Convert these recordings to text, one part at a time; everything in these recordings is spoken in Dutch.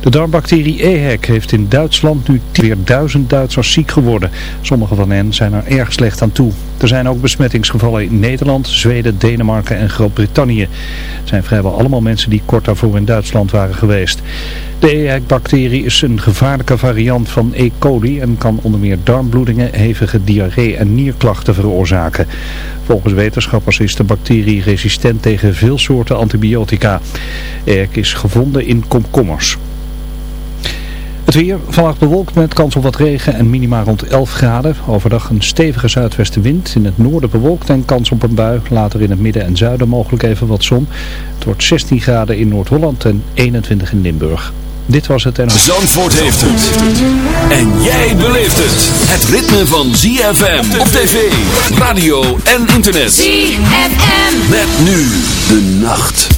De darmbacterie EHEC heeft in Duitsland nu weer duizend Duitsers ziek geworden. Sommige van hen zijn er erg slecht aan toe. Er zijn ook besmettingsgevallen in Nederland, Zweden, Denemarken en Groot-Brittannië. Het zijn vrijwel allemaal mensen die kort daarvoor in Duitsland waren geweest. De EHEC-bacterie is een gevaarlijke variant van E. coli en kan onder meer darmbloedingen, hevige diarree en nierklachten veroorzaken. Volgens wetenschappers is de bacterie resistent tegen veel soorten antibiotica. EHEC is gevonden in komkommers. Het weer vannacht bewolkt met kans op wat regen en minima rond 11 graden. Overdag een stevige zuidwestenwind. In het noorden bewolkt en kans op een bui. Later in het midden en zuiden mogelijk even wat zon. Het wordt 16 graden in Noord-Holland en 21 in Limburg. Dit was het en... Zandvoort heeft het. En jij beleeft het. Het ritme van ZFM op tv, radio en internet. ZFM. Met nu de nacht.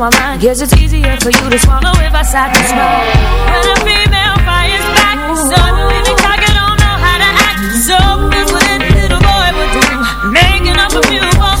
my mind. Guess it's easier for you to swallow if I sat to smile When a female fires back Suddenly the target don't know how to act. So that's what this little boy would do. Making up a few false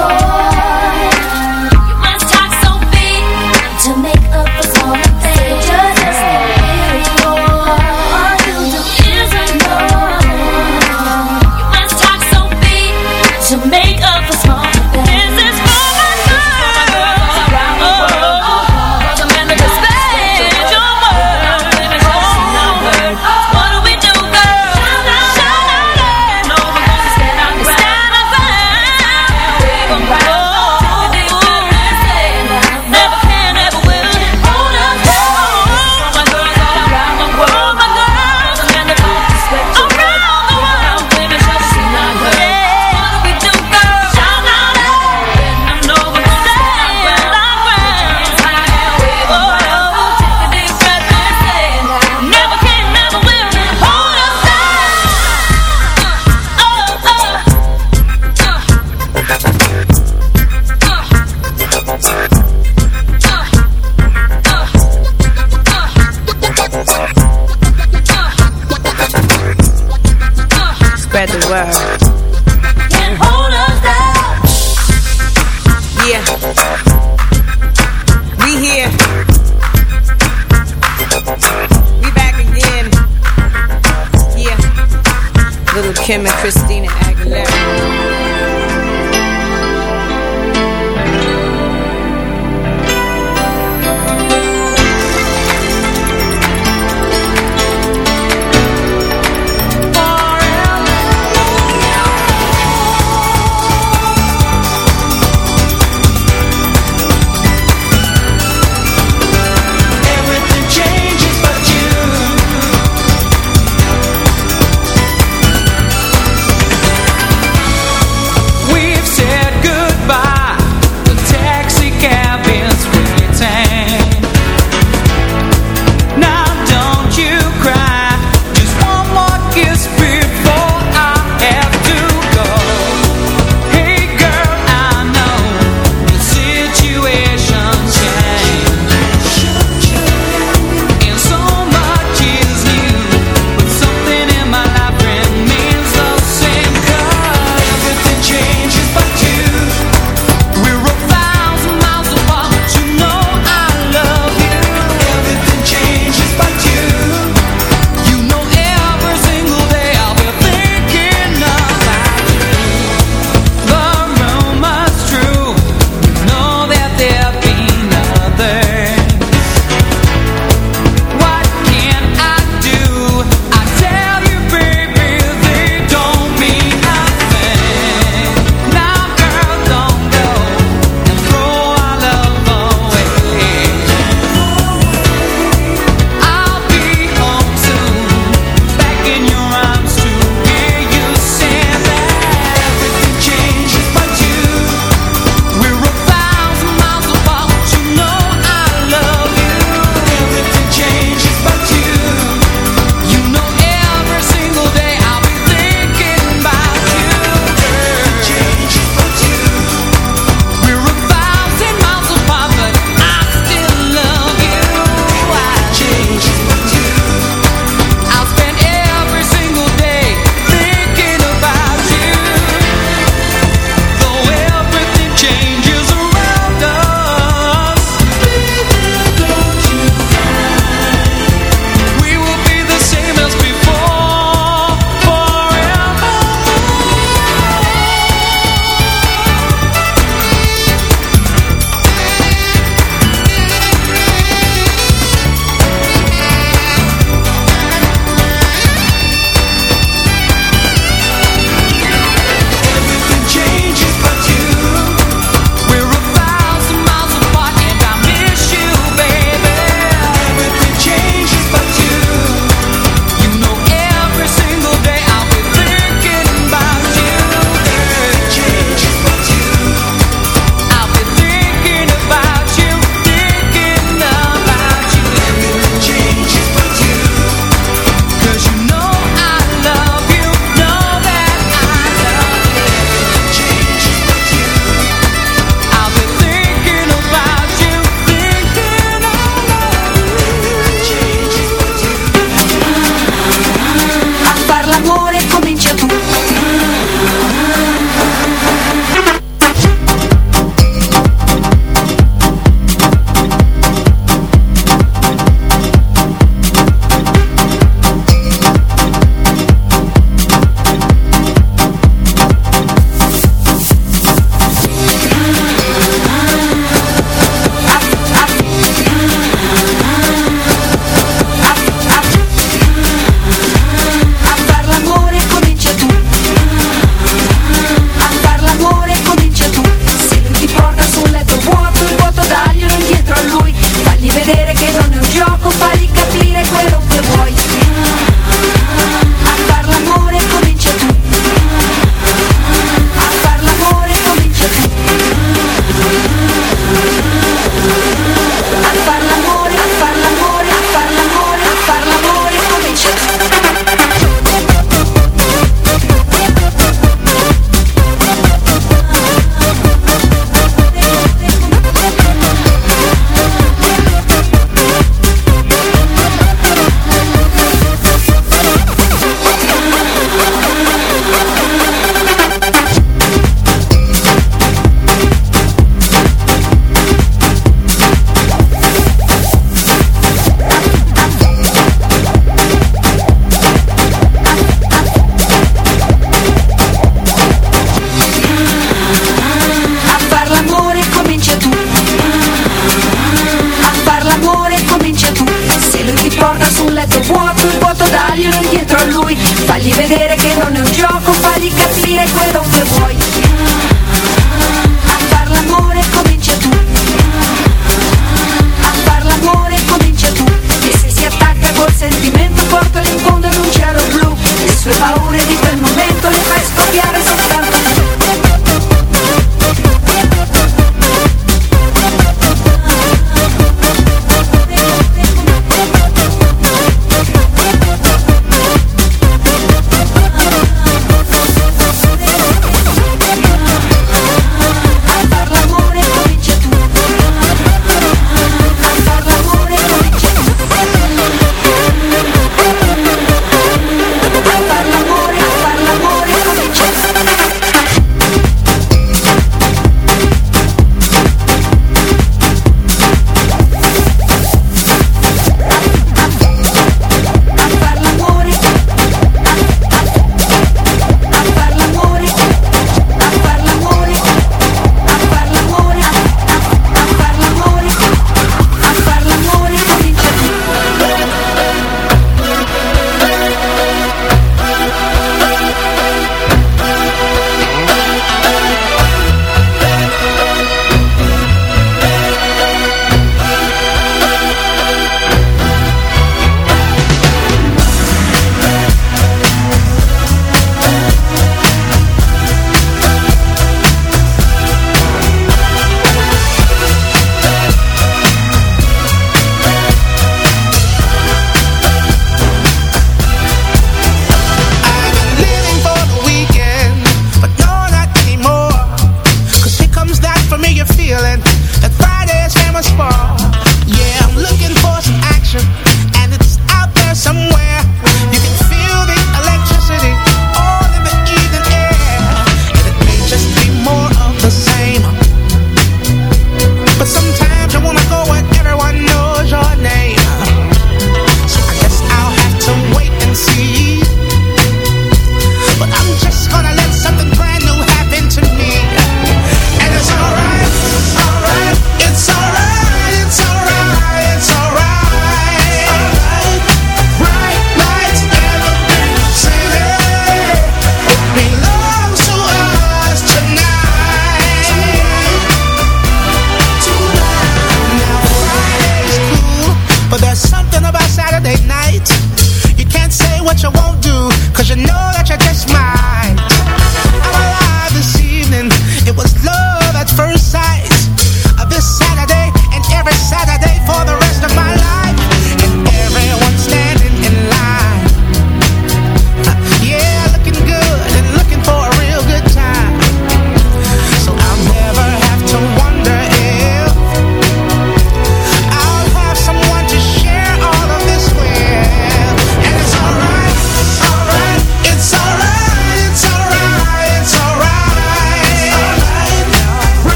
Oh.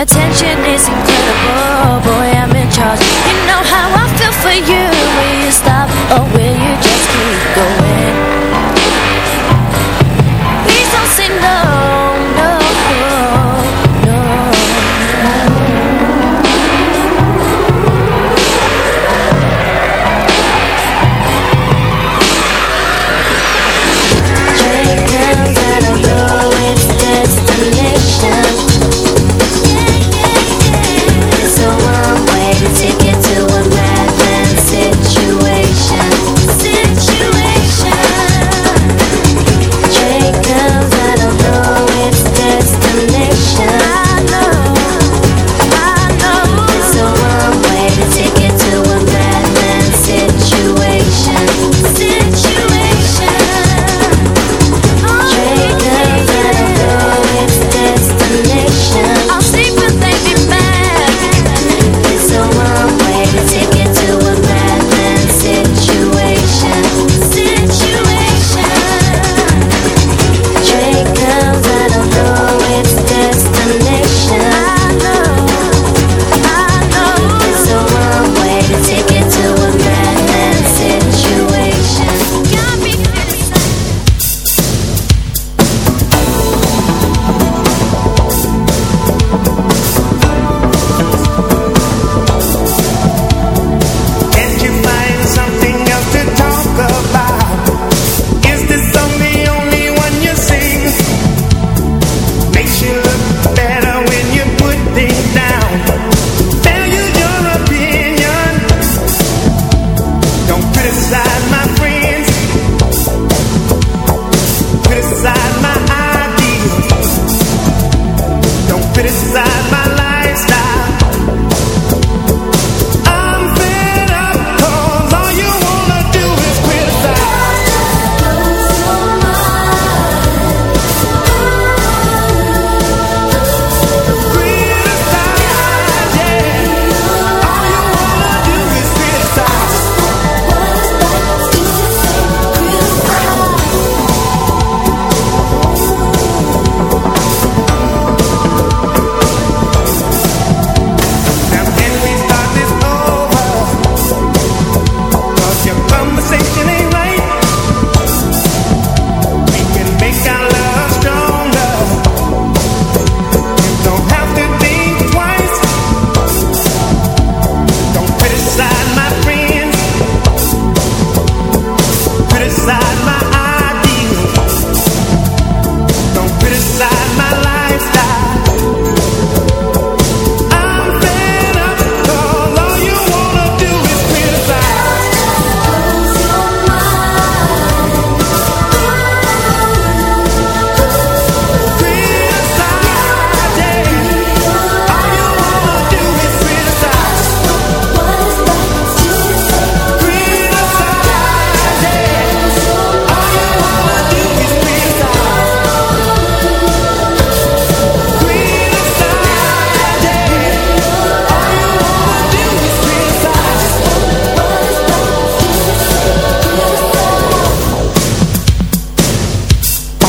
attention isn't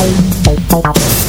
Bye.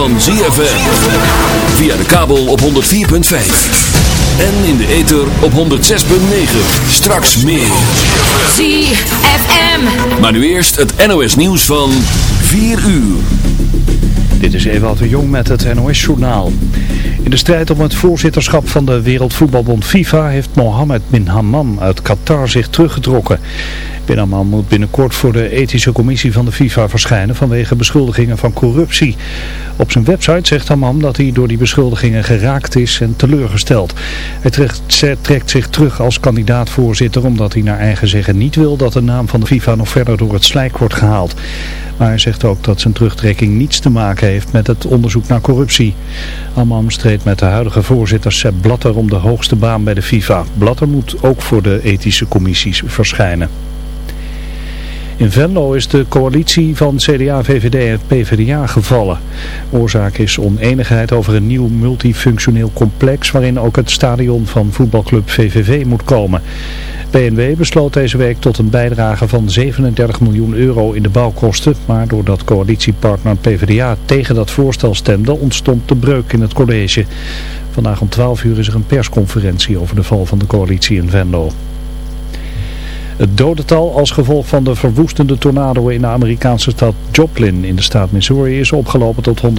Van ZFM. Via de kabel op 104.5. En in de ether op 106.9. Straks meer. ZFM. Maar nu eerst het NOS nieuws van 4 uur. Dit is Ewout de Jong met het NOS-journaal. In de strijd om het voorzitterschap van de Wereldvoetbalbond FIFA heeft Mohammed bin Hammam uit Qatar zich teruggetrokken. Hammam moet binnenkort voor de ethische commissie van de FIFA verschijnen vanwege beschuldigingen van corruptie. Op zijn website zegt Hammam dat hij door die beschuldigingen geraakt is en teleurgesteld. Hij trekt, zich terug als kandidaat-voorzitter omdat hij naar eigen zeggen niet wil dat de naam van de FIFA nog verder door het slijk wordt gehaald. Maar hij zegt ook dat zijn terugtrekking niets te maken heeft met het onderzoek naar corruptie. Hammam streed met de huidige voorzitter Sepp Blatter om de hoogste baan bij de FIFA. Blatter moet ook voor de ethische commissies verschijnen. In Venlo is de coalitie van CDA, VVD en PvdA gevallen. Oorzaak is oneenigheid over een nieuw multifunctioneel complex waarin ook het stadion van voetbalclub VVV moet komen. BNW besloot deze week tot een bijdrage van 37 miljoen euro in de bouwkosten, maar doordat coalitiepartner PvdA tegen dat voorstel stemde ontstond de breuk in het college. Vandaag om 12 uur is er een persconferentie over de val van de coalitie in Venlo. Het dodental als gevolg van de verwoestende tornado in de Amerikaanse stad Joplin in de staat Missouri is opgelopen tot 100.